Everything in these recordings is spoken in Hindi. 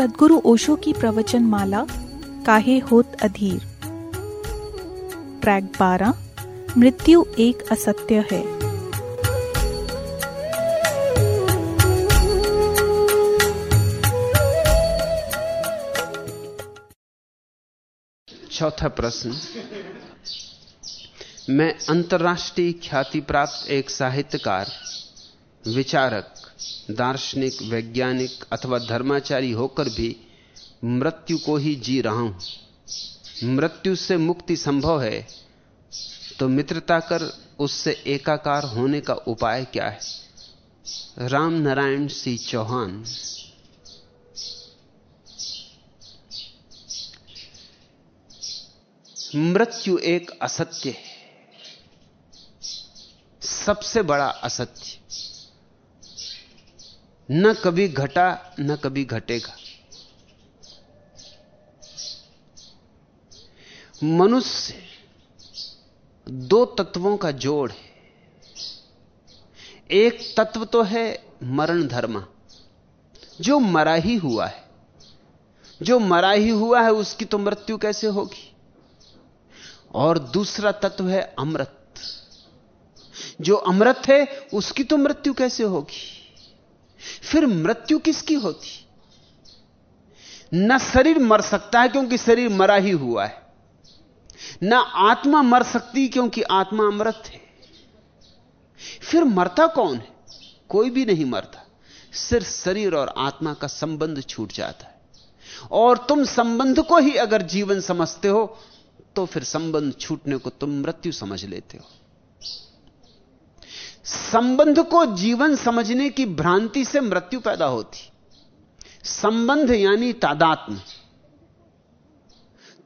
सदगुरु ओशो की प्रवचन माला काहे होत अधीर? ट्रैक बारह, मृत्यु एक असत्य है। चौथा प्रश्न। मैं अंतर्राष्ट्रीय ख्याति प्राप्त एक साहित्यकार, विचारक दार्शनिक, वैज्ञानिक अथवा धर्माचारी होकर भी मृत्यु को ही जी रहा हूँ। मृत्यु से मुक्ति संभव है तो मित्रता कर उससे एकाकार होने का उपाय क्या है? राम नारायण सिंह चौहान। मृत्यु एक असत्य है। सबसे बड़ा असत्य न कभी घटा, न कभी घटेगा। मनुष्य दो तत्वों का जोड़ है। एक तत्व तो है मरण धर्म। जो मरा ही हुआ है। जो मरा ही हुआ है, उसकी तो मृत्यु कैसे होगी? और दूसरा तत्व है अमृत। जो अमृत है, उसकी तो मृत्यु कैसे होगी? फिर मृत्यु किसकी होती? न शरीर मर सकता है क्योंकि शरीर मरा ही हुआ है। न आत्मा मर सकती क्योंकि आत्मा अमृत है। फिर मरता कौन है? कोई भी नहीं मरता। सिर्फ़ शरीर और आत्मा का संबंध छूट जाता है। और तुम संबंध को ही अगर जीवन समझते हो तो फिर संबंध छूटने को तुम मृत्यु समझ लेते हो। संबंध को जीवन समझने की भ्रांति से मृत्यु पैदा होती। संबंध यानी तादात्म।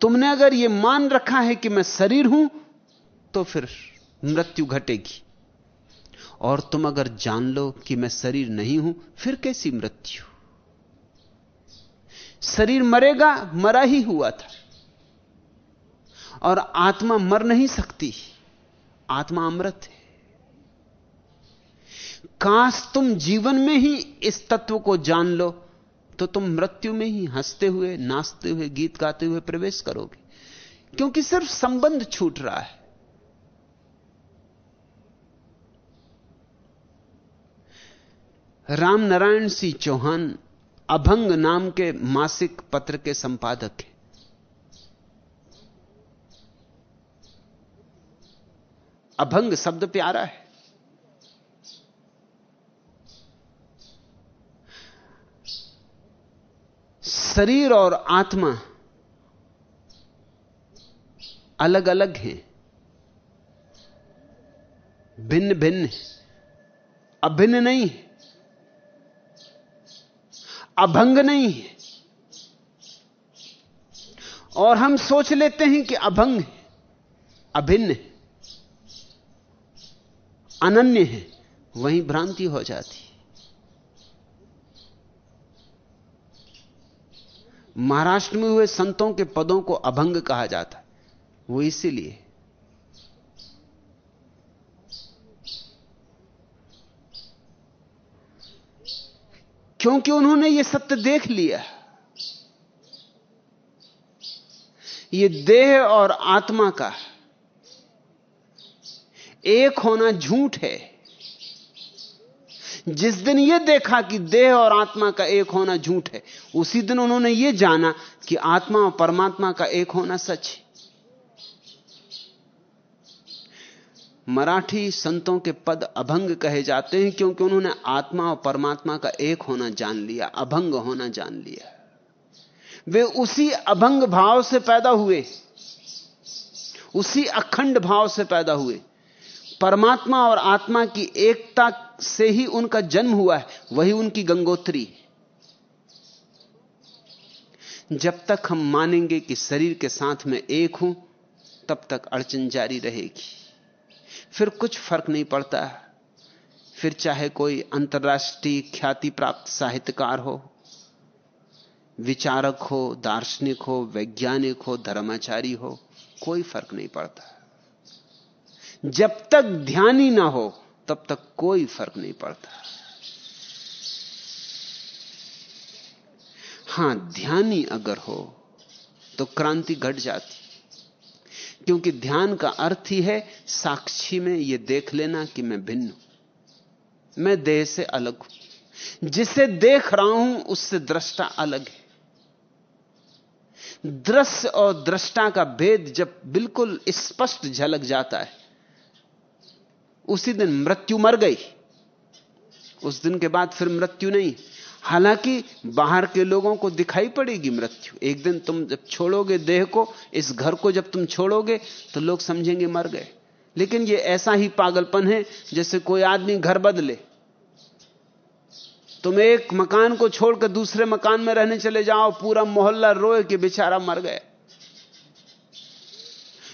तुमने अगर यह मान रखा है कि मैं शरीर हूँ तो फिर मृत्यु घटेगी। और तुम अगर जान लो कि मैं शरीर नहीं हूँ, फिर कैसी मृत्यु? शरीर मरेगा, मरा ही हुआ था। और आत्मा मर नहीं सकती। आत्मा अमृत है। काश तुम जीवन में ही इस तत्व को जान लो तो तुम मृत्यु में ही हँसते हुए, नाचते हुए, गीत गाते हुए प्रवेश करोगे। क्योंकि सिर्फ़ संबंध छूट रहा है। राम नारायण सिंह चौहान अभंग नाम के मासिक पत्र के संपादक हैं। अभंग शब्द प्यारा है। शरीर और आत्मा अलग अलग हैं। भिन्न भिन्न अभिन्न नहीं है। अभंग नहीं है। और हम सोच लेते हैं कि अभंग है, अभिन्न अनन्य है, वहीं भ्रांति हो जाती महाराष्ट्र में हुए संतों के पदों को अभंग कहा जाता है। वो इसीलिए। क्योंकि उन्होंने ये सत्य देख लिया ये देह और आत्मा का एक होना झूठ है। जिस दिन यह देखा कि देह और आत्मा का एक होना झूठ है, उसी दिन उन्होंने यह जाना कि आत्मा और परमात्मा का एक होना सच है। मराठी संतों के पद अभंग कहे जाते हैं क्योंकि उन्होंने आत्मा और परमात्मा का एक होना जान लिया, अभंग होना जान लिया। वे उसी अभंग भाव से पैदा हुए, उसी अखंड भाव से पैदा हुए। परमात्मा और आत्मा की एकता से ही उनका जन्म हुआ है, वही उनकी गंगोत्री। जब तक हम मानेंगे कि शरीर के साथ में एक हूँ, तब तक अड़चन जारी रहेगी। फिर कुछ फ़र्क नहीं पड़ता। फिर चाहे कोई अंतर्राष्ट्रीय ख्याति प्राप्त साहित्यकार हो, विचारक हो, दार्शनिक हो, वैज्ञानिक हो, धर्माचारी हो, कोई फ़र्क नहीं पड़ता। जब तक ध्यान ही ना हो, तब तक कोई फ़र्क नहीं पड़ता। हाँ, ध्यानी अगर हो तो क्रांति घट जाती। क्योंकि ध्यान का अर्थ ही है, साक्षी में यह देख लेना कि मैं भिन्न हूँ। मैं देह से अलग हूँ। जिसे देख रहा हूँ, उससे दृष्टा अलग है। दृश्य और दृष्टा का भेद जब बिल्कुल स्पष्ट झलक जाता है उसी दिन मृत्यु मर गई। उस दिन के बाद फिर मृत्यु नहीं। हालाँकि बाहर के लोगों को दिखाई पड़ेगी मृत्यु। एक दिन तुम जब छोड़ोगे देह को, इस घर को जब तुम छोड़ोगे तो लोग समझेंगे मर गए। लेकिन ये ऐसा ही पागलपन है जैसे कोई आदमी घर बदले। तुम एक मकान को छोड़कर दूसरे मकान में रहने चले जाओ, पूरा मोहल्ला रोए कि बेचारा मर गए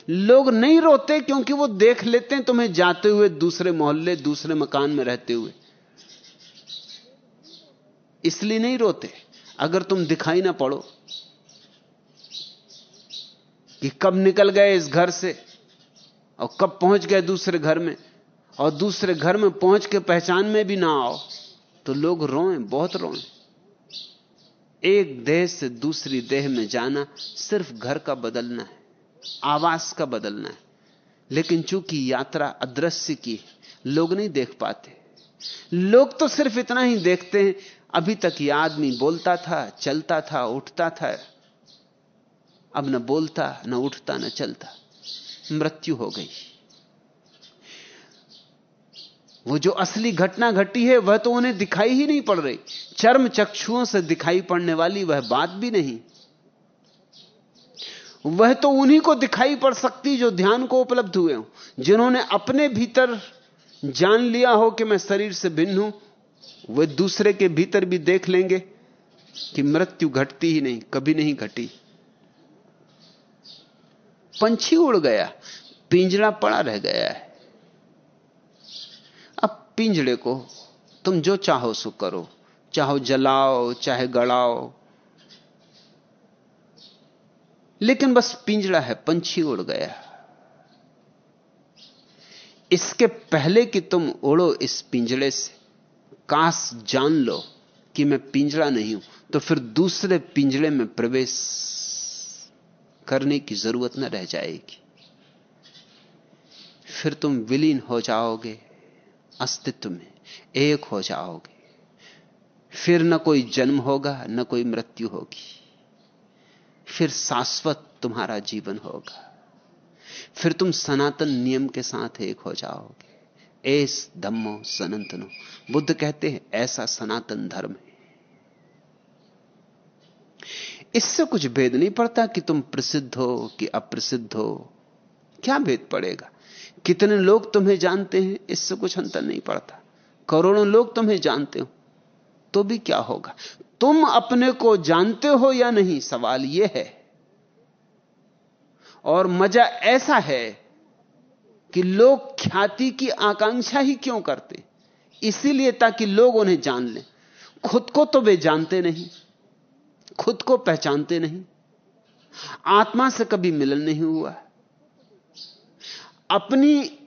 लोग नहीं रोते क्योंकि वो देख लेते हैं तुम्हें जाते हुए दूसरे मोहल्ले, दूसरे मकान में रहते हुए। इसलिए नहीं रोते। अगर तुम दिखाई ना पड़ो कि कब निकल गए इस घर से और कब पहुँच गए दूसरे घर में, और दूसरे घर में पहुँच के पहचान में भी ना आओ तो लोग रोए, बहुत रोए। एक देह से दूसरी देह में जाना सिर्फ़ घर का बदलना है। आवास का बदलना है। लेकिन चूँकि यात्रा अदृश्य की लोग नहीं देख पाते। लोग तो सिर्फ़ इतना ही देखते हैं, अभी तक यह आदमी बोलता था, चलता था, उठता था। अब न बोलता, न उठता, न चलता। मृत्यु हो गई। वो जो असली घटना घटी है, वह तो उन्हें दिखाई ही नहीं पड़ रही। चर्म चक्षुओं से दिखाई पड़ने वाली वह बात भी नहीं। वह तो उन्हीं को दिखाई पड़ सकती जो ध्यान को उपलब्ध हुए हो, जिन्होंने अपने भीतर जान लिया हो कि मैं शरीर से भिन्न हूँ, वे दूसरे के भीतर भी देख लेंगे कि मृत्यु घटती ही नहीं, कभी नहीं घटी। पंछी उड़ गया, पिंजरा पड़ा रह गया है। अब पिंजड़े को तुम जो चाहो सो करो, चाहो जलाओ, चाहे गड़ाओ लेकिन बस पिंजड़ा है, पंछी उड़ गया इसके पहले कि तुम उड़ो इस पिंजड़े से काश जान लो कि मैं पिंजड़ा नहीं हूँ तो फिर दूसरे पिंजड़े में प्रवेश करने की ज़रूरत न रह जाएगी। फिर तुम विलीन हो जाओगे, अस्तित्व में एक हो जाओगे। फिर न कोई जन्म होगा, न कोई मृत्यु होगी। फिर शाश्वत तुम्हारा जीवन होगा। फिर तुम सनातन नियम के साथ एक हो जाओगे। एस धम्मो सनातनो। बुद्ध कहते हैं, ऐसा सनातन धर्म है। इससे कुछ भेद नहीं पड़ता कि तुम प्रसिद्ध हो कि अप्रसिद्ध हो। क्या भेद पड़ेगा? कितने लोग तुम्हें जानते हैं, इससे कुछ अंतर नहीं पड़ता। करोड़ों लोग तुम्हें जानते हो तो भी क्या होगा? तुम अपने को जानते हो या नहीं? सवाल यह है। और मज़ा ऐसा है कि लोग ख्याति की आकांक्षा ही क्यों करते? इसीलिए ताकि लोग उन्हें जान लें। खुद को तो वे जानते नहीं खुद को पहचानते नहीं। आत्मा से कभी मिलन नहीं हुआ। अपनी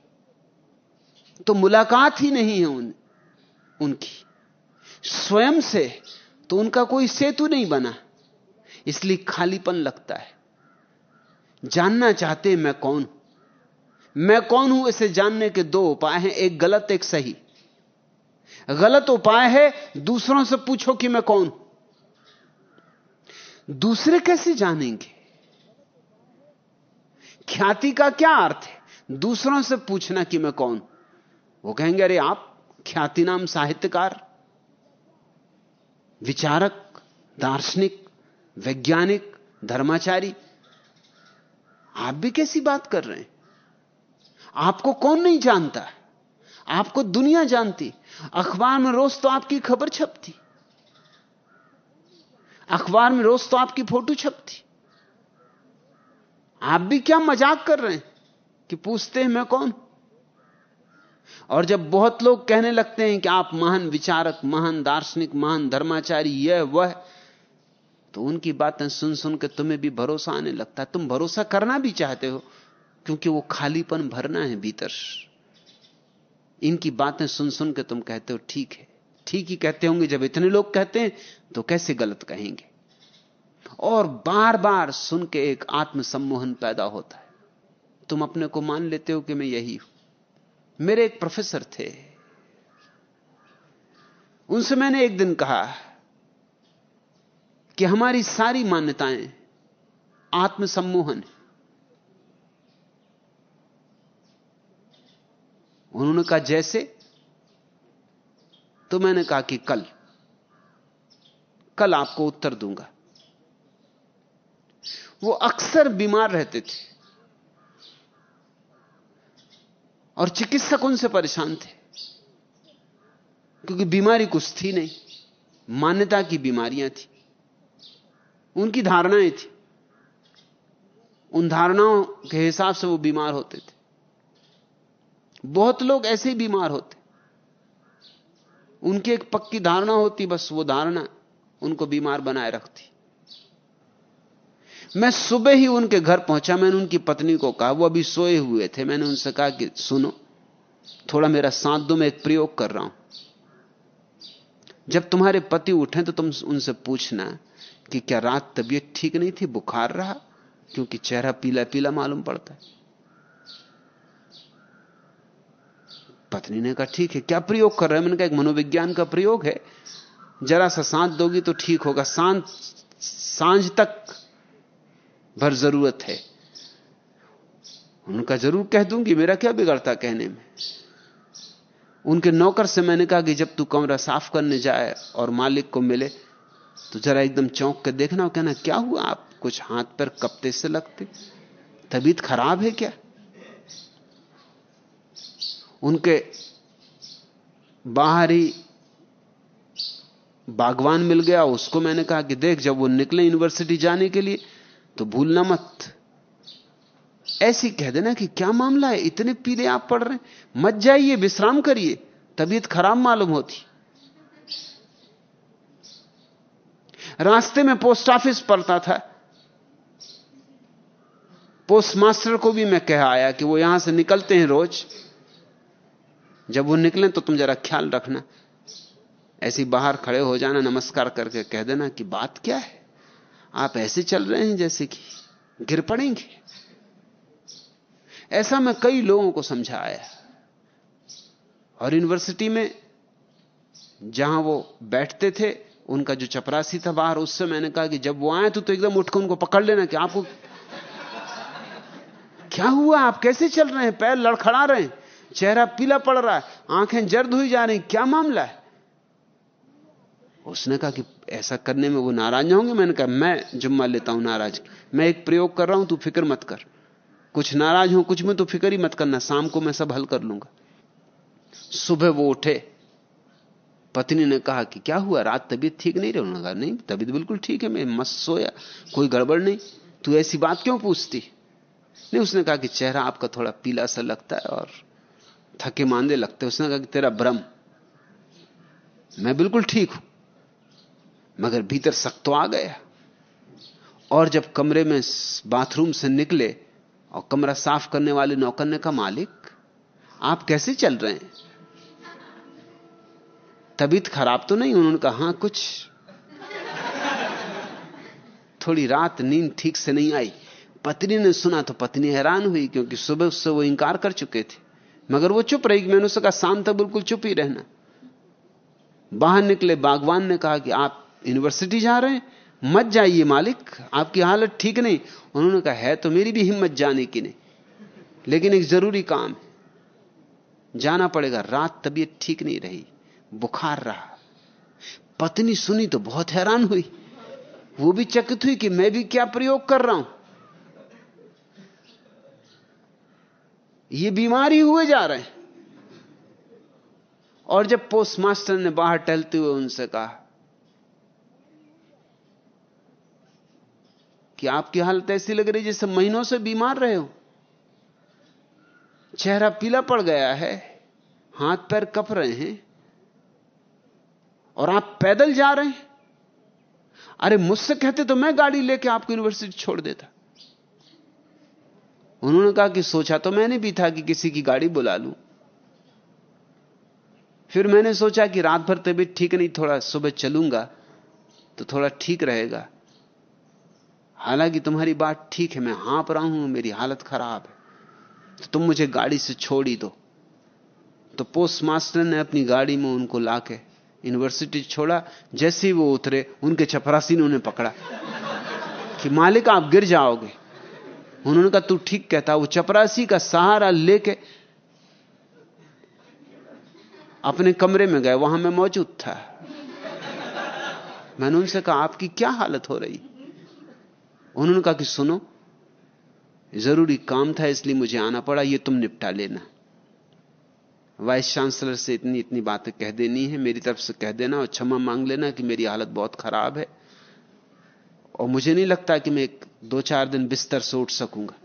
तो मुलाकात ही नहीं है उन, उनकी। स्वयं से तो उनका कोई सेतु नहीं बना। इसलिए खालीपन लगता है। जानना चाहते मैं कौन मैं कौन हूँ? इसे जानने के दो उपाय हैं। एक गलत, एक सही। गलत उपाय है, दूसरों से पूछो कि मैं कौन दूसरे कैसे जानेंगे? ख्याति का क्या अर्थ है? दूसरों से पूछना कि मैं कौन वो कहेंगे, अरे आप ख्याति नाम साहित्यकार विचारक, दार्शनिक, वैज्ञानिक, धर्माचारी, आप भी कैसी बात कर रहे हैं? आपको कौन नहीं जानता? आपको दुनिया जानती। अखबार में रोज तो आपकी खबर छपती। अखबार में रोज तो आपकी फ़ोटो छपती। आप भी क्या मज़ाक कर रहे हैं कि पूछते हैं मैं कौन? और जब बहुत लोग कहने लगते हैं कि आप महान विचारक, महान दार्शनिक, महान धर्माचारी, यह वह तो उनकी बातें सुन सुन के तुम्हें भी भरोसा आने लगता है। तुम भरोसा करना भी चाहते हो, क्योंकि वो खालीपन भरना है भीतर। इनकी बातें सुन सुन के तुम कहते हो, ठीक है। ठीक ही कहते होंगे, जब इतने लोग कहते हैं तो कैसे गलत कहेंगे? और बार बार सुन के एक आत्मसम्मोहन पैदा होता है। तुम अपने को मान लेते हो कि मैं यही हूँ। मेरे एक प्रोफेसर थे। उनसे मैंने एक दिन कहा कि हमारी सारी मान्यताएँ आत्मसम्मोहन है। उन्होंने कहा, जैसे? तो मैंने कहा कि, कल कल आपको उत्तर दूँगा। वो अक्सर बीमार रहते थे। और चिकित्सक उनसे परेशान थे। क्योंकि बीमारी कुछ थी नहीं। मान्यता की बीमारियाँ थी। उनकी धारणाएँ थी। उन धारणाओं के हिसाब से वो बीमार होते थे। बहुत लोग ऐसे ही बीमार होते। उनकी एक पक्की धारणा होती, बस वो धारणा उनको बीमार बनाए रखती। मैं सुबह ही उनके घर पहुँचा, मैंने उनकी पत्नी को कहा, वो अभी सोए हुए थे। मैंने उनसे कहा कि सुनो, थोड़ा मेरा साथ दो, मैं एक प्रयोग कर रहा हूँ। जब तुम्हारे पति उठे तो तुम उनसे पूछना कि क्या रात तबीयत ठीक नहीं थी, बुखार रहा? क्योंकि चेहरा पीला पीला मालूम पड़ता है। पत्नी ने कहा, ठीक है, क्या प्रयोग कर रहे हैं? मैंने कहा, एक मनोविज्ञान का प्रयोग है। जरा सा सांस दोगी तो ठीक होगा। सांस साँझ तक भर ज़रूरत है। उनका ज़रूर कह दूँगी, मेरा क्या बिगड़ता कहने में? उनके नौकर से मैंने कहा कि जब तू कमरा साफ़ करने जाए और मालिक को मिले तो जरा एकदम चौंक के देखना और कहना, क्या हुआ? आप कुछ हाथ पर कपते से लगते? तबीयत खराब है क्या? उनके बाहरी बागवान मिल गया, उसको मैंने कहा कि देख, जब वो निकले यूनिवर्सिटी जाने के लिए तो भूलना मत। ऐसी कह देना कि क्या मामला है? इतने पीले आप पड़ रहे मत जाइए, विश्राम करिए। तबीयत खराब मालूम होती। रास्ते में पोस्ट ऑफ़िस पड़ता था। पोस्ट मास्टर को भी मैं कह आया कि वो यहाँ से निकलते हैं रोज। जब वो निकले तो तुम जरा ख्याल रखना। ऐसी बाहर खड़े हो जाना, नमस्कार करके कह देना कि बात क्या है? आप ऐसे चल रहे हैं जैसे कि गिर पड़ेंगे। ऐसा मैं कई लोगों को समझाया। और यूनिवर्सिटी में जहाँ वो बैठते थे उनका जो चपरासी था बाहर उससे मैंने कहा कि जब वो आए तो, तो एकदम उठकर उनको पकड़ लेना कि आपको क्या हुआ? आप कैसे चल रहे हैं? पैर लड़खड़ा रहे हैं। चेहरा पीला पड़ रहा है। आँखें जर्द हुई जा रही क्या मामला है? उसने कहा कि ऐसा करने में वो नाराज़ ना होंगे? मैंने कहा, मैं जुम्मा लेता हूँ नाराज़। मैं एक प्रयोग कर रहा हूँ, तू फ़िक्र मत कर। कुछ नाराज़ हो, कुछ में तो फ़िक्र ही मत करना। शाम को मैं सब हल कर लूँगा। सुबह वो उठे। पत्नी ने कहा कि क्या हुआ? रात तबीयत ठीक नहीं रही? उन्होंने कहा, नहीं, तबीयत बिल्कुल ठीक है, मैं मस्त सोया, कोई गड़बड़ नहीं। तू ऐसी बात क्यों पूछती? नहीं, उसने कहा कि चेहरा आपका थोड़ा पीला सा लगता है और थके मांदे लगते उसने कहा कि तेरा भ्रम। मैं बिल्कुल ठीक हूँ। मगर भीतर सख्त तो आ गया। और जब कमरे में बाथरूम से निकले और कमरा साफ़ करने वाले नौकर ने कहा, मालिक, आप कैसे चल रहे हैं? तबीयत खराब तो नहीं? उन्होंने कहा, हाँ, कुछ। थोड़ी रात नींद ठीक से नहीं आई। पत्नी ने सुना तो पत्नी हैरान हुई, क्योंकि सुबह उससे वो इंकार कर चुके थे। मगर वो चुप रही, मैंने उसका शाम बिल्कुल चुप ही रहना। बाहर निकले, बागवान ने कहा कि आप यूनिवर्सिटी जा रहे हैं, मत जाइए मालिक, आपकी हालत ठीक नहीं। उन्होंने कहा, है तो मेरी भी हिम्मत जाने की नहीं, लेकिन एक ज़रूरी काम है। जाना पड़ेगा, रात तबीयत ठीक नहीं रही, बुखार रहा। पत्नी सुनी तो बहुत हैरान हुई। वो भी चकित हुई कि मैं भी क्या प्रयोग कर रहा हूँ। ये बीमारी हुए जा रहे हैं। और जब पोस्टमास्टर ने बाहर टहलते हुए उनसे कहा कि आपकी हालत ऐसी लग रही जैसे महीनों से बीमार रहे हो। चेहरा पीला पड़ गया है, हाथ पैर कप रहे हैं, और आप पैदल जा रहे हैं। अरे मुझसे कहते तो मैं गाड़ी लेके आपको यूनिवर्सिटी छोड़ देता। उन्होंने कहा कि सोचा तो मैंने भी था कि किसी की गाड़ी बुला लूँ। फिर मैंने सोचा कि रात भर तबीयत ठीक नहीं, थोड़ा सुबह चलूँगा तो थोड़ा ठीक रहेगा। हालाँकि तुम्हारी बात ठीक है, मैं हाँप रहा हूँ मेरी हालत खराब है। तो तुम मुझे गाड़ी से छोड़ दो। तो पोस्ट मास्टर ने अपनी गाड़ी में उनको लाके यूनिवर्सिटी छोड़ा, जैसे ही वो उतरे, उनके चपरासी ने उन्हें पकड़ा कि मालिक, आप गिर जाओगे। उन्होंने कहा, तू ठीक कहता, वो चपरासी का सहारा लेके अपने कमरे में गए, वहाँ मैं मौजूद था। मैंने उनसे कहा, आपकी क्या हालत हो रही? उन्होंने कहा कि सुनो, ज़रूरी काम था, इसलिए मुझे आना पड़ा, ये तुम निपटा लेना। वाइस चांसलर से इतनी इतनी बातें कह देनी है, मेरी तरफ़ से कह देना और क्षमा मांग लेना कि मेरी हालत बहुत खराब है। और मुझे नहीं लगता कि मैं दो चार दिन बिस्तर से उठ सकूँगा।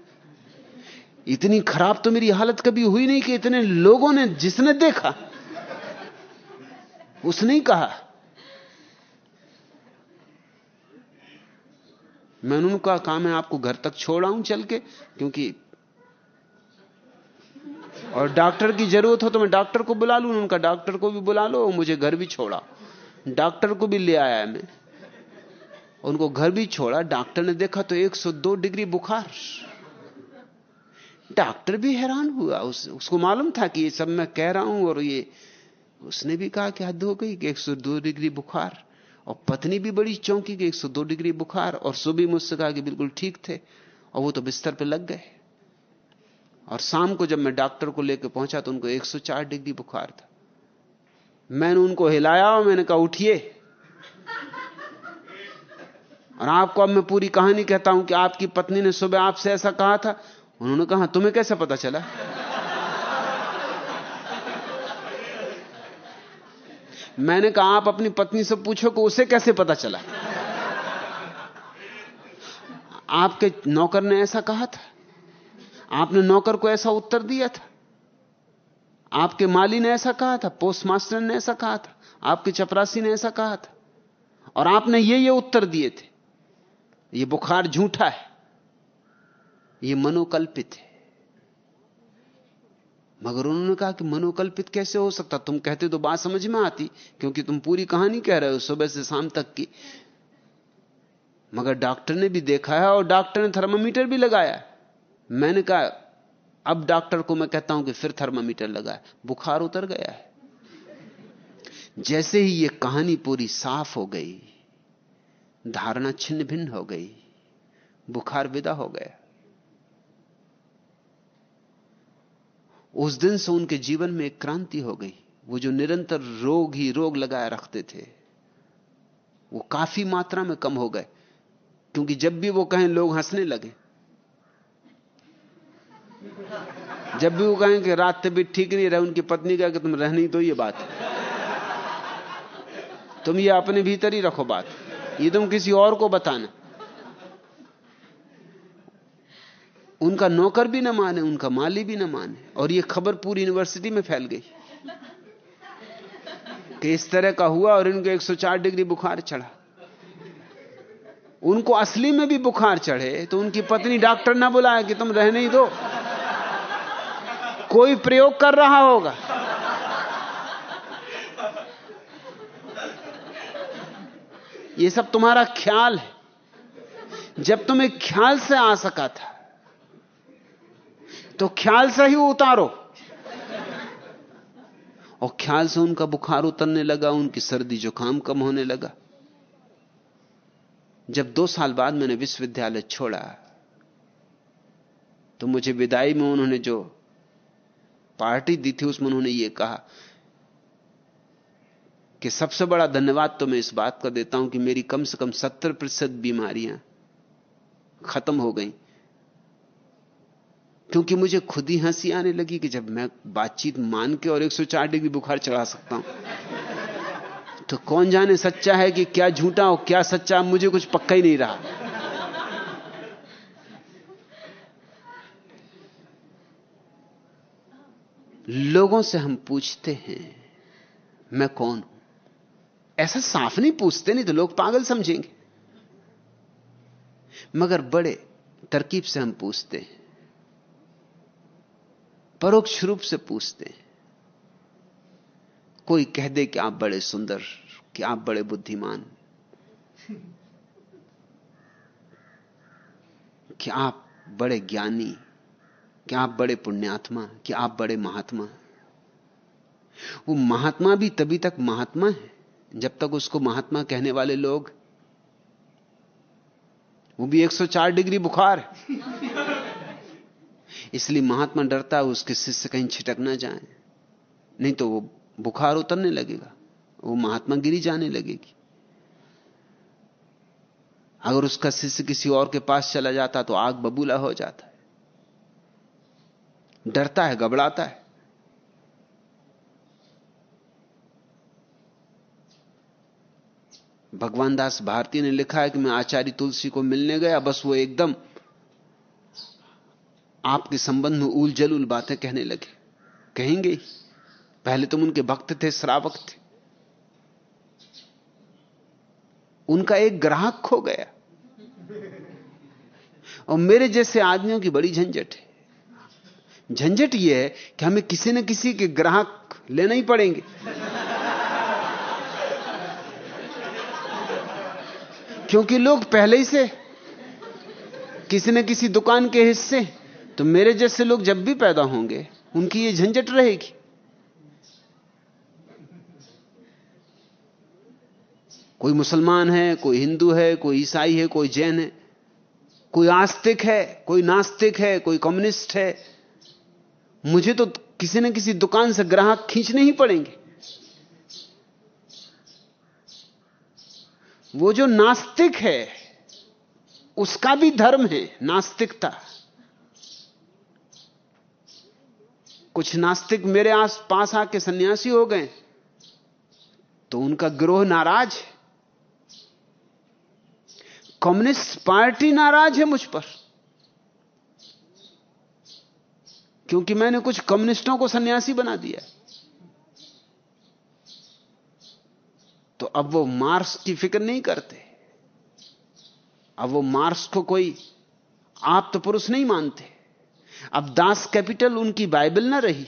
इतनी खराब तो मेरी हालत कभी हुई नहीं कि इतने लोगों ने जिसने देखा, उसने ही कहा। मैंने उनका कहा मैं आपको घर तक छोड़ आऊँ चल के क्योंकि और डॉक्टर की ज़रूरत हो तो मैं डॉक्टर को बुला लू उनका डॉक्टर को भी बुला लो मुझे घर भी छोड़ा। डॉक्टर को भी ले आया मैं। उनको घर भी छोड़ा डॉक्टर ने देखा तो 102 डिग्री बुखार। डॉक्टर भी हैरान हुआ उस, उसको मालूम था कि ये सब मैं कह रहा हूँ और ये उसने भी कहा कि हद हो गई कि 102 डिग्री बुखार। और पत्नी भी बड़ी चौंकी कि 102 डिग्री बुखार, और सुबह मुझसे कहा कि बिल्कुल ठीक थे, और वो तो बिस्तर पे लग गए। और शाम को जब मैं डॉक्टर को लेकर पहुँचा तो उनको 104 डिग्री बुखार था। मैंने उनको हिलाया और मैंने कहा, उठिए। और आपको अब मैं पूरी कहानी कहता हूँ कि आपकी पत्नी ने सुबह आपसे ऐसा कहा था। उन्होंने कहा तुम्हें कैसे पता चला? मैंने कहा, आप अपनी पत्नी से पूछो कि उसे कैसे पता चला? आपके नौकर ने ऐसा कहा था। आपने नौकर को ऐसा उत्तर दिया था। आपके माली ने ऐसा कहा था पोस्ट मास्टर ने ऐसा कहा था, आपके चपरासी ने ऐसा कहा था। और आपने ये ये उत्तर दिए थे। ये बुखार झूठा है। ये मनोकल्पित है। मगर उन्होंने कहा कि मनोकल्पित कैसे हो सकता? तुम कहते तो बात समझ में आती, क्योंकि तुम पूरी कहानी कह रहे हो सुबह से शाम तक की। मगर डॉक्टर ने भी देखा है और डॉक्टर ने थर्मामीटर भी लगाया मैंने कहा, अब डॉक्टर को मैं कहता हूँ कि फिर थर्मामीटर लगाए बुखार उतर गया है। जैसे ही यह कहानी पूरी साफ़ हो गई, धारणा छिन्न भिन्न हो गई, बुखार विदा हो गया। उस दिन से उनके जीवन में एक क्रांति हो गई। वो जो निरंतर रोग ही रोग लगाए रखते थे, वो काफ़ी मात्रा में कम हो गए। क्योंकि जब भी वो कहें, लोग हंसने लगे। जब भी वो कहें कि रात तबीयत ठीक नहीं रहे, उनकी पत्नी कहा कि तुम रह नहीं तो ये बात। तुम ये अपने भीतर ही रखो बात। ये तुम किसी और को बताना। उनका नौकर भी ना माने, उनका माली भी ना माने। और ये खबर पूरी यूनिवर्सिटी में फैल गई। कि इस तरह का हुआ और इनको 104 डिग्री बुखार चढ़ा। उनको असली में भी बुखार चढ़े तो उनकी पत्नी डॉक्टर ना बुलाया कि तुम रहने ही दो। कोई प्रयोग कर रहा होगा। ये सब तुम्हारा ख्याल है। जब तुम्हें ख्याल से आ सका था तो ख्याल से ही उतारो। और ख्याल से उनका बुखार उतरने लगा, उनकी सर्दी जुकाम कम होने लगा। जब दो साल बाद मैंने विश्वविद्यालय छोड़ा तो मुझे विदाई में उन्होंने जो पार्टी दी थी, उसमें उन्होंने ये कहा कि सबसे बड़ा धन्यवाद तो मैं इस बात का देता हूँ कि मेरी कम से कम सत्तर प्रतिशत बीमारियाँ खत्म हो गई। क्योंकि मुझे खुद ही हँसी आने लगी कि जब मैं बातचीत मान के और 104 डिग्री बुखार चढ़ा सकता हूँ। तो कौन जाने सच्चा है कि क्या झूठा हो क्या सच्चा, मुझे कुछ पक्का ही नहीं रहा। लोगों से हम पूछते हैं, मैं कौन हूँ? ऐसा साफ़ नहीं पूछते, नहीं तो लोग पागल समझेंगे। मगर बड़े तरकीब से हम पूछते हैं परोक्ष रूप से पूछते हैं। कोई कह दे कि आप बड़े सुंदर, कि आप बड़े बुद्धिमान। कि आप बड़े ज्ञानी, कि आप बड़े पुण्यात्मा, कि आप बड़े महात्मा। वो महात्मा भी तभी तक महात्मा है, जब तक उसको महात्मा कहने वाले लोग, वो भी 104 डिग्री बुखार है। इसलिए महात्मा डरता है उसके शिष्य कहीं छिटक ना जाए। नहीं तो वो बुखार उतरने लगेगा, वो महात्मा गिरी जाने लगेगी। अगर उसका शिष्य किसी और के पास चला जाता तो आग बबूला हो जाता है। डरता है, घबराता है। भगवान दास भारती ने लिखा है कि मैं आचार्य तुलसी को मिलने गया, बस वो एकदम आपके संबंध में उल जलूल बातें कहने लगे। कहेंगे, पहले तुम उनके भक्त थे, श्रावक थे। उनका एक ग्राहक खो गया। और मेरे जैसे आदमियों की बड़ी झंझट है। झंझट यह है कि हमें किसी न किसी के ग्राहक लेना ही पड़ेंगे। क्योंकि लोग पहले ही से किसी न किसी दुकान के हिस्से तो मेरे जैसे लोग जब भी पैदा होंगे, उनकी ये झंझट रहेगी। कोई मुसलमान है, कोई हिंदू है, कोई ईसाई है, कोई जैन है, कोई आस्तिक है, कोई नास्तिक है, कोई कम्युनिस्ट है, मुझे तो किसी न किसी दुकान से ग्राहक खींचने ही पड़ेंगे। वो जो नास्तिक है, उसका भी धर्म है, नास्तिकता। कुछ नास्तिक मेरे आस पास आके सन्यासी हो गए तो उनका ग्रोह नाराज़ है। कम्युनिस्ट पार्टी नाराज़ है मुझ पर, क्योंकि मैंने कुछ कम्युनिस्टों को सन्यासी बना दिया। तो अब वो मार्क्स की फ़िक्र नहीं करते। अब वो मार्क्स को कोई आप तो पुरुष नहीं मानते। अब दास कैपिटल उनकी बाइबल ना रही।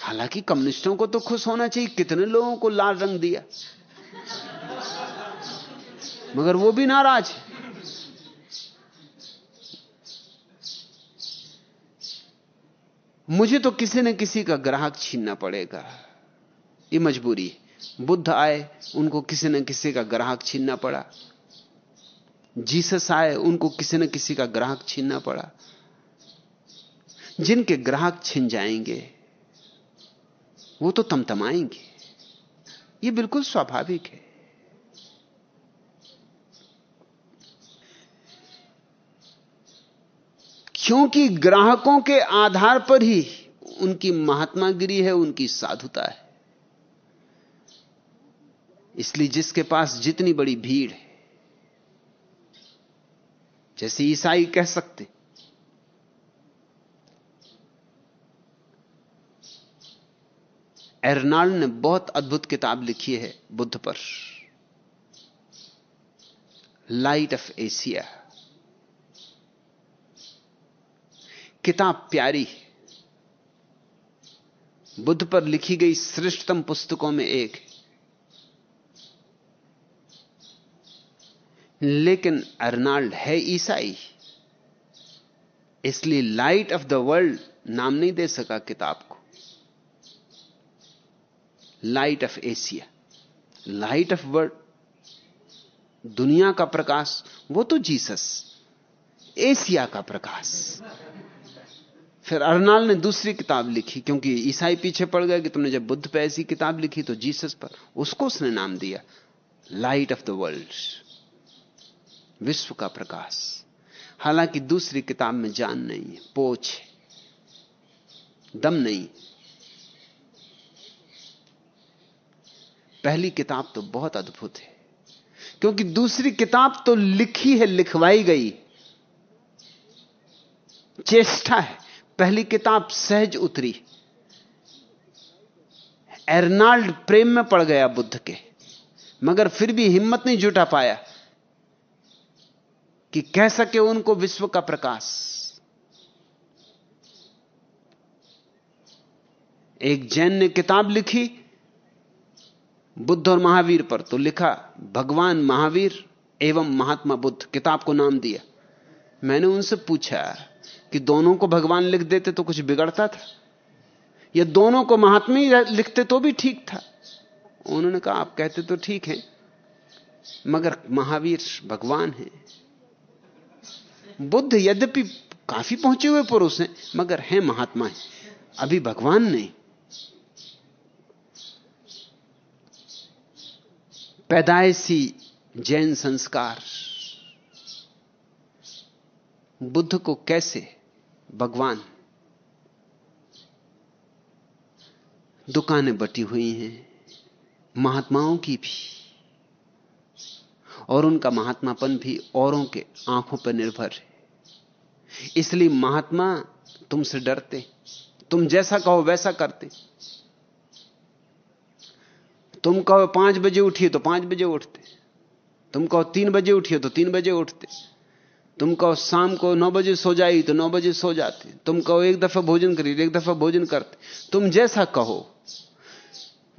हालाँकि कम्युनिस्टों को तो खुश होना चाहिए, कितने लोगों को लाल रंग दिया। मगर वो भी नाराज़ है। मुझे तो किसी न किसी का ग्राहक छीनना पड़ेगा। ये मजबूरी है। बुद्ध आए, उनको किसी न किसी का ग्राहक छीनना पड़ा। जीसस आए, उनको किसी न किसी का ग्राहक छीनना पड़ा। जिनके ग्राहक छिन जाएँगे, वो तो तमतमाएँगे। ये बिल्कुल स्वाभाविक है। क्योंकि ग्राहकों के आधार पर ही उनकी महात्मागिरी है, उनकी साधुता है। इसलिए जिसके पास जितनी बड़ी भीड़ है जैसे ईसाई कह सकते। एर्नाल्ड ने बहुत अद्भुत किताब लिखी है बुद्ध पर। लाइट ऑफ़ एशिया किताब प्यारी। बुद्ध पर लिखी गई श्रेष्ठतम पुस्तकों में एक। लेकिन अर्नाल्ड है ईसाई। इसलिए लाइट ऑफ़ द वर्ल्ड नाम नहीं दे सका किताब को। Light of Asia Light of World दुनिया का प्रकाश, वो तो जीसस। एशिया का प्रकाश। फिर अर्नाल ने दूसरी किताब लिखी, क्योंकि ईसाई पीछे पड़ गए कि तुमने जब बुद्ध पे ऐसी किताब लिखी तो जीसस पर, उसको उसने नाम दिया। लाइट ऑफ़ द वर्ल्ड विश्व का प्रकाश। हालाँकि दूसरी किताब में जान नहीं है, पोछ है, दम नहीं पहली किताब तो बहुत अद्भुत है, क्योंकि दूसरी किताब तो लिखी है, लिखवाई गई। चेष्टा है, पहली किताब सहज उतरी। एर्नाल्ड प्रेम में पड़ गया बुद्ध के, मगर फिर भी हिम्मत नहीं जुटा पाया। कि कह सके उनको विश्व का प्रकाश। एक जैन ने किताब लिखी, बुद्ध और महावीर पर तो लिखा, भगवान महावीर एवं महात्मा बुद्ध, किताब को नाम दिया। मैंने उनसे पूछा कि दोनों को भगवान लिख देते तो कुछ बिगड़ता था? या दोनों को महात्मा ही लिखते तो भी ठीक था? उन्होंने कहा, आप कहते तो ठीक है, मगर महावीर भगवान है। बुद्ध यद्यपि काफ़ी पहुँचे हुए पुरुष हैं, मगर हैं महात्मा है। अभी भगवान नहीं। पैदाइशी जैन संस्कार। बुद्ध को कैसे भगवान दुकानें बटी हुई हैं, महात्माओं की भी, और उनका महात्मापन भी औरों के आँखों पर निर्भर है। इसलिए महात्मा तुमसे डरते, तुम जैसा कहो वैसा करते। तुम कहो पाँच बजे उठिए तो पाँच बजे उठते। तुम कहो तीन बजे उठिए तो तीन बजे उठते। तुम कहो शाम को नौ बजे सो जाई तो नौ बजे सो जाते। तुम कहो एक दफ़ा भोजन करिए एक दफ़ा भोजन करते। तुम जैसा कहो।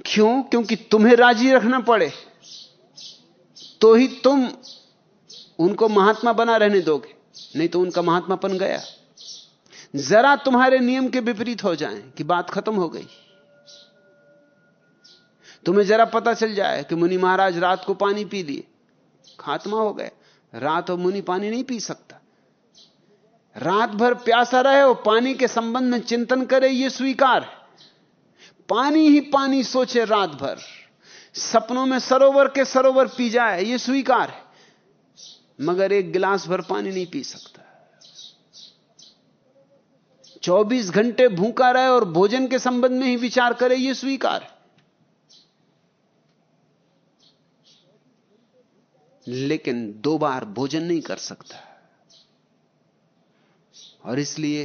क्यों? क्योंकि तुम्हें राज़ी रखना पड़े। तो ही तुम उनको महात्मा बना रहने दोगे। नहीं तो उनका महात्मापन गया। जरा तुम्हारे नियम के विपरीत हो जाए कि बात खत्म हो गई। तुम्हें जरा पता चल जाए कि मुनि महाराज रात को पानी पी लिए। खात्मा हो गए। रात और मुनि पानी नहीं पी सकता। रात भर प्यासा रहे और पानी के संबंध में चिंतन करे यह स्वीकार है। पानी ही पानी सोचे रात भर। सपनों में सरोवर के सरोवर पी जाए यह स्वीकार है। मगर एक गिलास भर पानी नहीं पी सकता। 24 घंटे भूखा रहे और भोजन के संबंध में ही विचार करे यह स्वीकार लेकिन दो बार भोजन नहीं कर सकता। और इसलिए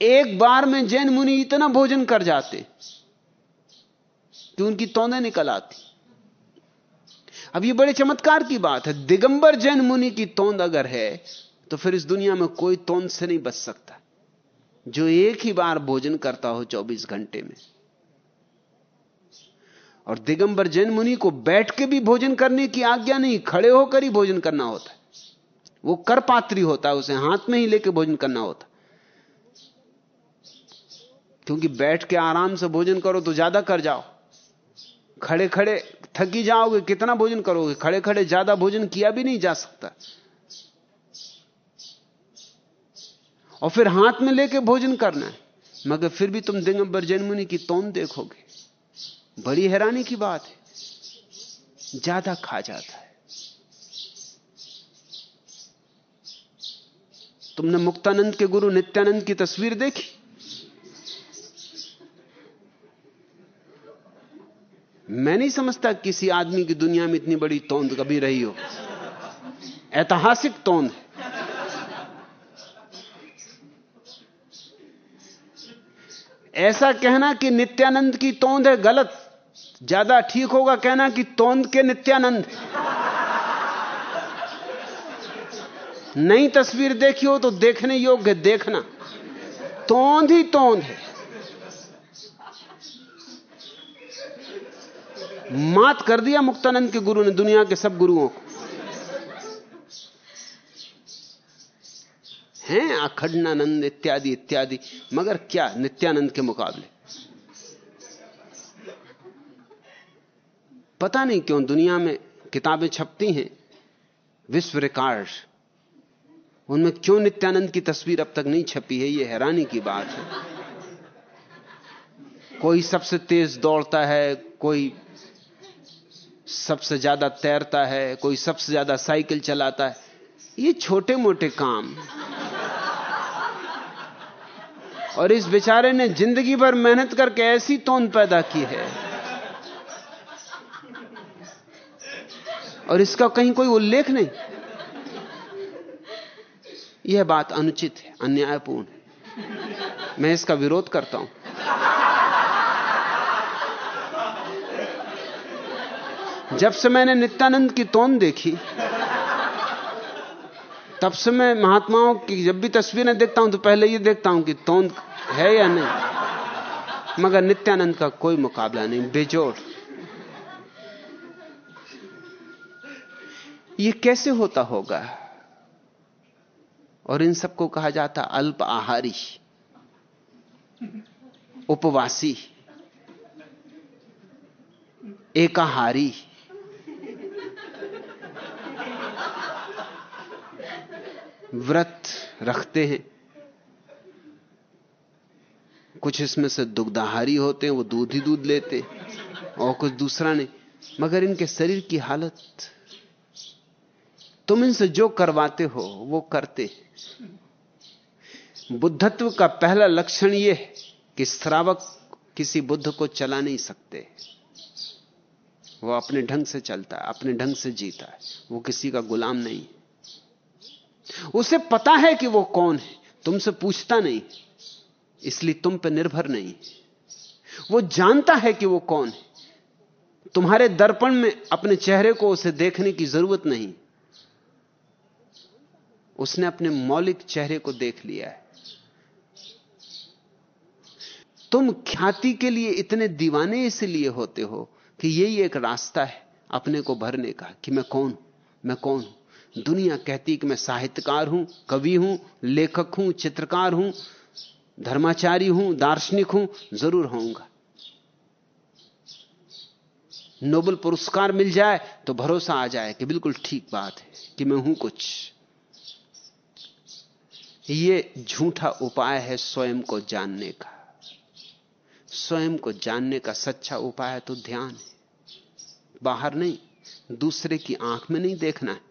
एक बार में जैन मुनि इतना भोजन कर जाते कि उनकी तोंदें निकल आती। अब ये बड़े चमत्कार की बात है। दिगंबर जैन मुनि की तोंद अगर है तो फिर इस दुनिया में कोई तोंद से नहीं बच सकता। जो एक ही बार भोजन करता हो 24 घंटे में। और दिगंबर जैन मुनि को बैठ के भी भोजन करने की आज्ञा नहीं, खड़े होकर ही भोजन करना होता है। वो कर पात्री होता है, उसे हाथ में ही लेके भोजन करना होता क्योंकि बैठ के आराम से भोजन करो तो ज़्यादा कर जाओ। खड़े खड़े थकी जाओगे, कितना भोजन करोगे? खड़े खड़े ज़्यादा भोजन किया भी नहीं जा सकता। और फिर हाथ में लेके भोजन करना है। मगर फिर भी तुम दिगंबर जैन मुनि की तोन देखोगे। बड़ी हैरानी की बात है। ज़्यादा खा जाता है। तुमने मुक्तानंद के गुरु नित्यानंद की तस्वीर देखी? मैं नहीं समझता किसी आदमी की दुनिया में इतनी बड़ी तोंद कभी रही हो। ऐतिहासिक तोंद ऐसा कहना कि नित्यानंद की तोंद है गलत। ज़्यादा ठीक होगा कहना कि तोंद के नित्यानंद। नई तस्वीर देखी हो तो देखने योग्य देखना। तोंद ही तोंद है। मात कर दिया मुक्तानंद के गुरु ने दुनिया के सब गुरुओं को। हैं अखंडानंद इत्यादि इत्यादि। मगर क्या नित्यानंद के मुकाबले? पता नहीं क्यों दुनिया में किताबें छपती हैं, विश्व रिकॉर्ड उनमें क्यों नित्यानंद की तस्वीर अब तक नहीं छपी है? यह हैरानी की बात है। कोई सबसे तेज दौड़ता है, कोई सबसे ज़्यादा तैरता है, कोई सबसे ज़्यादा साइकिल चलाता है। ये छोटे मोटे काम। और इस बेचारे ने ज़िंदगी भर मेहनत करके ऐसी तोन पैदा की है। और इसका कहीं कोई उल्लेख नहीं। यह बात अनुचित है, अन्यायपूर्ण है। मैं इसका विरोध करता हूँ। जब से मैंने नित्यानंद की तोन देखी, तब से मैं महात्माओं की जब भी तस्वीरें देखता हूँ तो पहले ये देखता हूँ कि तोन है या नहीं। मगर नित्यानंद का कोई मुकाबला नहीं, बेजोड़। ये कैसे होता होगा? और इन सबको कहा जाता अल्प आहारी, उपवासी, एकाहारी। व्रत रखते हैं। कुछ इसमें से दुग्धाहारी होते हैं, वो दूध ही दूध लेते और कुछ दूसरा नहीं। मगर इनके शरीर की हालत। तुम इनसे जो करवाते हो, वो करते बुद्धत्व का पहला लक्षण यह है कि श्रावक किसी बुद्ध को चला नहीं सकते। वो अपने ढंग से चलता है, अपने ढंग से जीता है। वो किसी का गुलाम नहीं उसे पता है कि वो कौन है। तुमसे पूछता नहीं, इसलिए तुम पर निर्भर नहीं। वो जानता है कि वो कौन है। तुम्हारे दर्पण में अपने चेहरे को उसे देखने की ज़रूरत नहीं। उसने अपने मौलिक चेहरे को देख लिया है। तुम ख्याति के लिए इतने दीवाने इसलिए होते हो कि यही एक रास्ता है अपने को भरने का कि मैं कौन मैं कौन दुनिया कहती कि मैं साहित्यकार हूँ, कवि हूँ, लेखक हूँ, चित्रकार हूँ, धर्माचारी हूँ, दार्शनिक हूँ, ज़रूर होऊँगा। नोबल पुरस्कार मिल जाए तो भरोसा आ जाए कि बिल्कुल ठीक बात है कि मैं हूँ कुछ। ये झूठा उपाय है स्वयं को जानने का। स्वयं को जानने का सच्चा उपाय तो ध्यान है। बाहर नहीं, दूसरे की आँख में नहीं देखना है।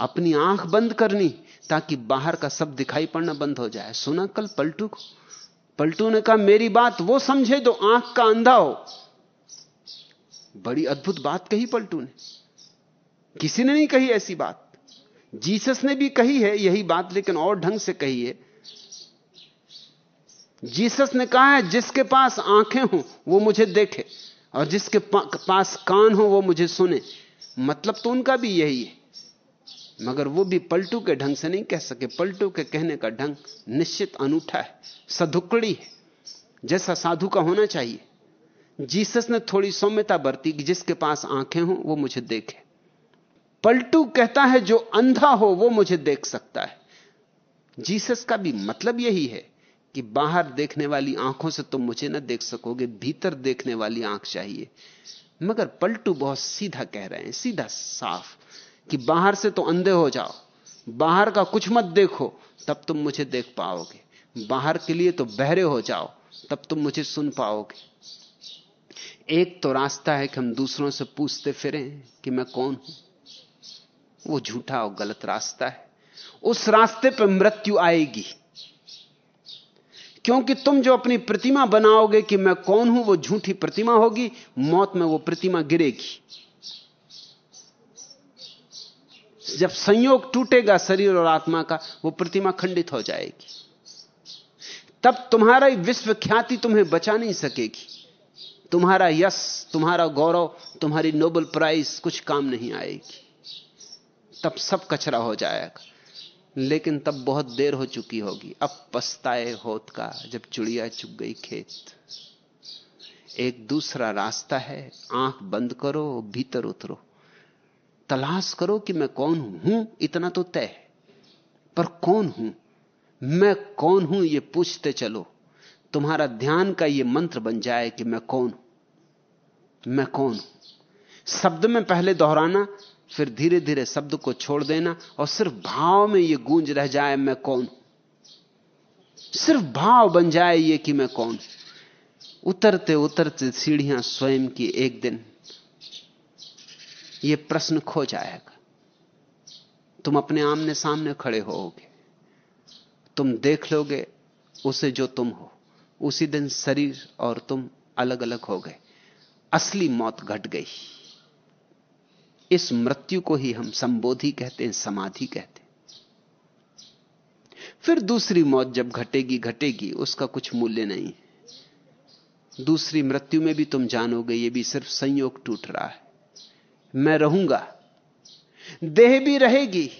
अपनी आँख बंद करनी ताकि बाहर का सब दिखाई पड़ना बंद हो जाए। सुना कल पलटू को? पलटू ने कहा, मेरी बात वो समझे जो आँख का अंधा हो। बड़ी अद्भुत बात कही पलटू ने। किसी ने नहीं कही ऐसी बात। जीसस ने भी कही है, यही बात लेकिन और ढंग से कही है। जीसस ने कहा है, जिसके पास आँखें हो, वो मुझे देखे और जिसके पास कान हो, वो मुझे सुने। मतलब तो उनका भी यही है। मगर वो भी पलटू के ढंग से नहीं कह सके। पलटू के कहने का ढंग निश्चित अनूठा है, सधुकड़ी है, जैसा साधु का होना चाहिए। जीसस ने थोड़ी सौम्यता बरती कि जिसके पास आँखें हो, वो मुझे देखे। पलटू कहता है, जो अंधा हो, वो मुझे देख सकता है। जीसस का भी मतलब यही है कि बाहर देखने वाली आँखों से तुम मुझे ना देख सकोगे, भीतर देखने वाली आँख चाहिए। मगर पलटू बहुत सीधा कह रहे हैं, सीधा साफ़। कि बाहर से तो अंधे हो जाओ, बाहर का कुछ मत देखो, तब तुम मुझे देख पाओगे। बाहर के लिए तो बहरे हो जाओ, तब तुम मुझे सुन पाओगे। एक तो रास्ता है कि हम दूसरों से पूछते फिरें कि मैं कौन हूँ। वो झूठा और गलत रास्ता है। उस रास्ते पर मृत्यु आएगी। क्योंकि तुम जो अपनी प्रतिमा बनाओगे कि मैं कौन हूँ, वो झूठी प्रतिमा होगी, मौत में वो प्रतिमा गिरेगी। जब संयोग टूटेगा शरीर और आत्मा का, वो प्रतिमा खंडित हो जाएगी। तब तुम्हारा विश्व ख्याति तुम्हें बचा नहीं सकेगी। तुम्हारा यश, तुम्हारा गौरव, तुम्हारी नोबल प्राइज कुछ काम नहीं आएगी। तब सब कचरा हो जाएगा। लेकिन तब बहुत देर हो चुकी होगी। अब पछताए होत का, जब चुड़िया चुग गई खेत। एक दूसरा रास्ता है, आँख बंद करो, भीतर उतरो। तलाश करो कि मैं कौन हूँ? इतना तो तय है। पर कौन हूँ? मैं कौन हूँ? यह पूछते चलो। तुम्हारा ध्यान का यह मंत्र बन जाए कि मैं कौन हूँ? मैं कौन हूँ? शब्द में पहले दोहराना, फिर धीरे धीरे शब्द को छोड़ देना और सिर्फ़ भाव में यह गूंज रह जाए, मैं कौन सिर्फ़ भाव बन जाए ये कि मैं कौन उतरते उतरते सीढ़ियाँ स्वयं की एक दिन यह प्रश्न खो जाएगा। तुम अपने आमने सामने खड़े होोगे तुम देख लोगे उसे जो तुम हो। उसी दिन शरीर और तुम अलग अलग हो गए। असली मौत घट गई। इस मृत्यु को ही हम संबोधि कहते हैं, समाधि कहते हैं। फिर दूसरी मौत जब घटेगी घटेगी, उसका कुछ मूल्य नहीं है। दूसरी मृत्यु में भी तुम जानोगे, ये भी सिर्फ़ संयोग टूट रहा है। मैं रहूँगा। देह भी रहेगी।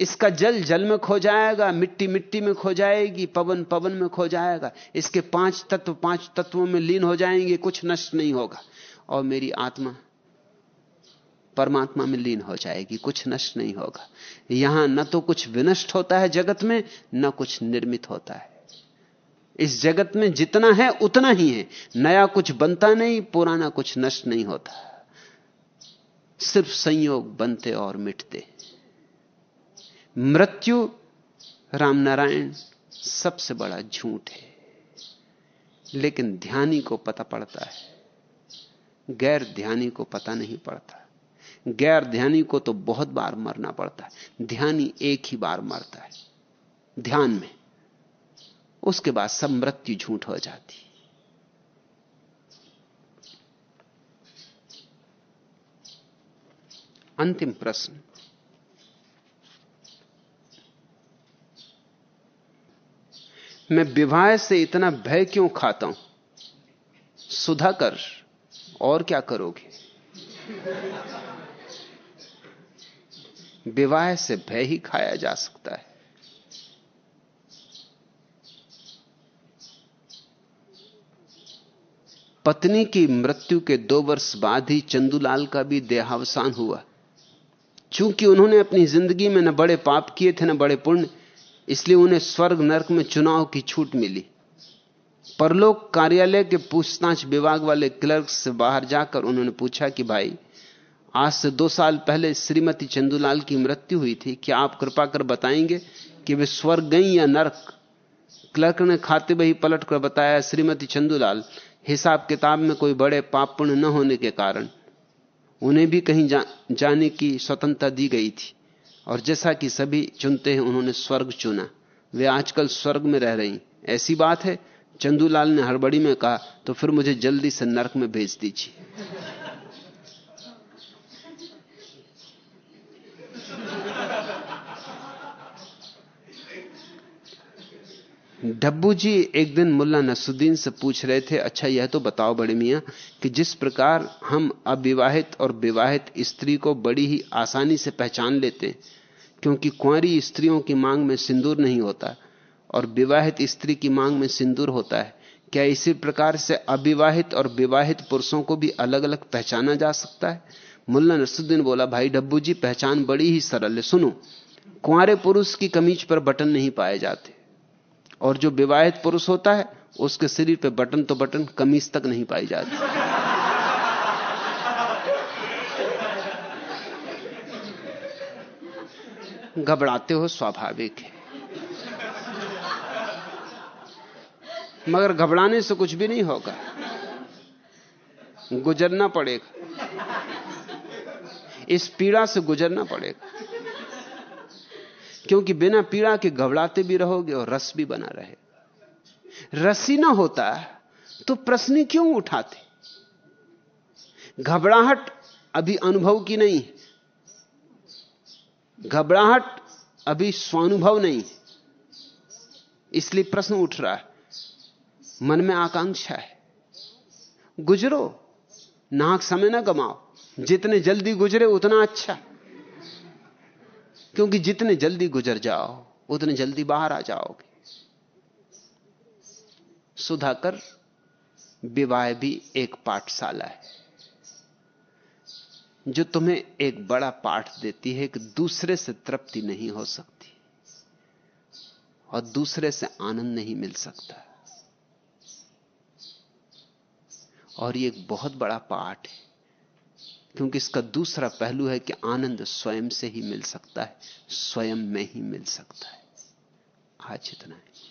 इसका जल जल में खो जाएगा, मिट्टी मिट्टी में खो जाएगी, पवन पवन में खो जाएगा। इसके पाँच तत्व, पाँच तत्वों में लीन हो जाएँगे, कुछ नष्ट नहीं होगा। और मेरी आत्मा, परमात्मा में लीन हो जाएगी, कुछ नष्ट नहीं होगा। यहाँ न तो कुछ विनष्ट होता है जगत में, न कुछ निर्मित होता है। इस जगत में जितना है, उतना ही है। नया कुछ बनता नहीं, पुराना कुछ नष्ट नहीं होता। सिर्फ़ संयोग बनते और मिटते। मृत्यु रामनारायण सबसे बड़ा झूठ है। लेकिन ध्यानी को पता पड़ता है। गैर ध्यानी को पता नहीं पड़ता। गैर ध्यानी को तो बहुत बार मरना पड़ता है। ध्यानी एक ही बार मरता है। ध्यान में। उसके बाद सब मृत्यु झूठ हो जाती अंतिम प्रश्न। मैं विवाह से इतना भय क्यों खाता हूँ? सुधा कर और क्या करोगे? विवाह से भय ही खाया जा सकता है। पत्नी की मृत्यु के दो वर्ष बाद ही चंदूलाल का भी देहावसान हुआ। चूँकि उन्होंने अपनी ज़िंदगी में न बड़े पाप किए थे, न बड़े पुण्य, इसलिए उन्हें स्वर्ग, नरक में चुनाव की छूट मिली। परलोक कार्यालय के पूछताछ विभाग वाले क्लर्क से बाहर जाकर उन्होंने पूछा कि भाई, आज से दो साल पहले श्रीमती चंदूलाल की मृत्यु हुई थी, क्या आप कृपा कर बताएँगे कि वे स्वर्ग गई या नरक? क्लर्क ने खाते बही पलट कर बताया, श्रीमती चंदूलाल हिसाब किताब में कोई बड़े पाप पुण्य न होने के कारण। उन्हें भी कहीं जा, जाने की स्वतंत्रता दी गई थी। और जैसा कि सभी चुनते हैं उन्होंने स्वर्ग चुना। वे आजकल स्वर्ग में रह रही। ऐसी बात है चंदूलाल ने हड़बड़ी में कहा तो फिर मुझे जल्दी से नर्क में भेज दीजिए। डब्बू जी एक दिन मुल्ला नसुद्दीन से पूछ रहे थे अच्छा यह तो बताओ बड़े मियाँ कि जिस प्रकार हम अविवाहित और विवाहित स्त्री को बड़ी ही आसानी से पहचान लेते हैं, क्योंकि कुंवारी स्त्रियों की मांग में सिंदूर नहीं होता और विवाहित स्त्री की मांग में सिंदूर होता है, क्या इसी प्रकार से अविवाहित और विवाहित पुरुषों को भी अलग अलग पहचाना जा सकता है? मुल्ला नसुद्दीन बोला, भाई डब्बू जी, पहचान बड़ी ही सरल है, सुनो, कुंवारे पुरुष की कमीज पर बटन नहीं पाए जाते। और जो विवाहित पुरुष होता है, उसके शरीर पे बटन तो बटन कमीज तक नहीं पाई जाती। घबराते हो, स्वाभाविक है। मगर घबराने से कुछ भी नहीं होगा। गुजरना पड़ेगा। इस पीड़ा से गुजरना पड़ेगा। क्योंकि बिना पीड़ा के घबराते भी रहोगे और रस भी बना रहे। रस ना होता तो प्रश्न क्यों उठाते? घबराहट अभी अनुभव की नहीं। घबराहट अभी स्वानुभव नहीं। इसलिए प्रश्न उठ रहा है। मन में आकांक्षा है। गुजरो, नाक समय ना गमाओ। जितने जल्दी गुजरे, उतना अच्छा। क्योंकि जितने जल्दी गुजर जाओ, उतने जल्दी बाहर आ जाओगे। सुधाकर, विवाह भी एक पाठशाला है। जो तुम्हें एक बड़ा पाठ देती है कि दूसरे से तृप्ति नहीं हो सकती। और दूसरे से आनंद नहीं मिल सकता। और ये एक बहुत बड़ा पाठ है। क्योंकि इसका दूसरा पहलू है कि आनंद स्वयं से ही मिल सकता है, स्वयं में ही मिल सकता है। आज इतना है।